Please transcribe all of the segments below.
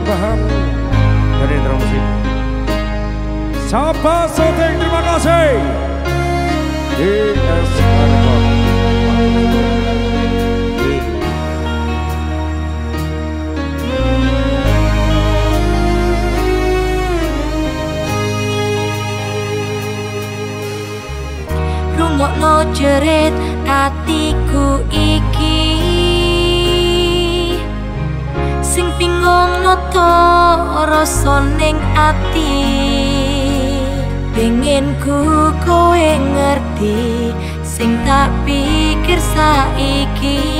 persembahan dari Musik. Sapa Soteng terima kasih. DS Record. Rungokno jerit atiku iki rasa ning ati. Pengen ku kowe ngerti Sing tak pikir saiki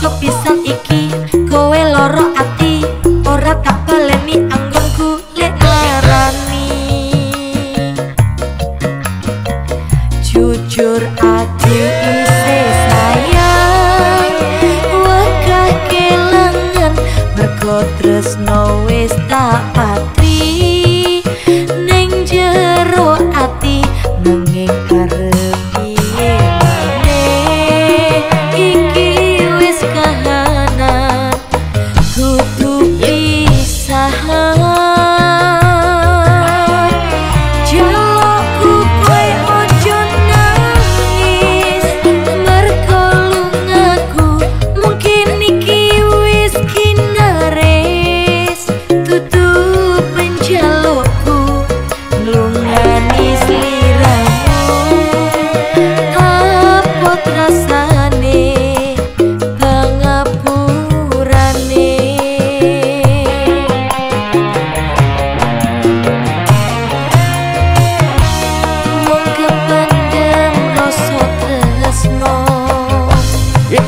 awakmu Cukup pisan iki? Kowe loro ati Ora tak baleni anggonku lek larani. Jujur aku isih sayang Wakah kelangan Mergo tresno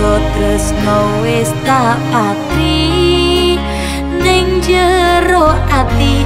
kotres nois tak pati Neng jero ati.